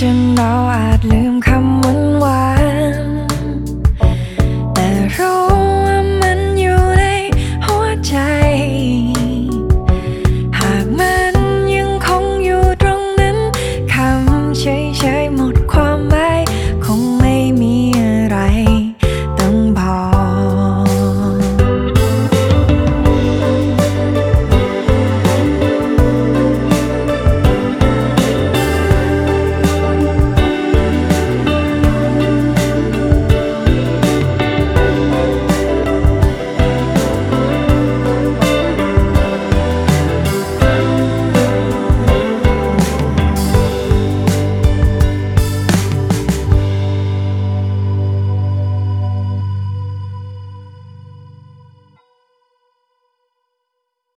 you know I'd lose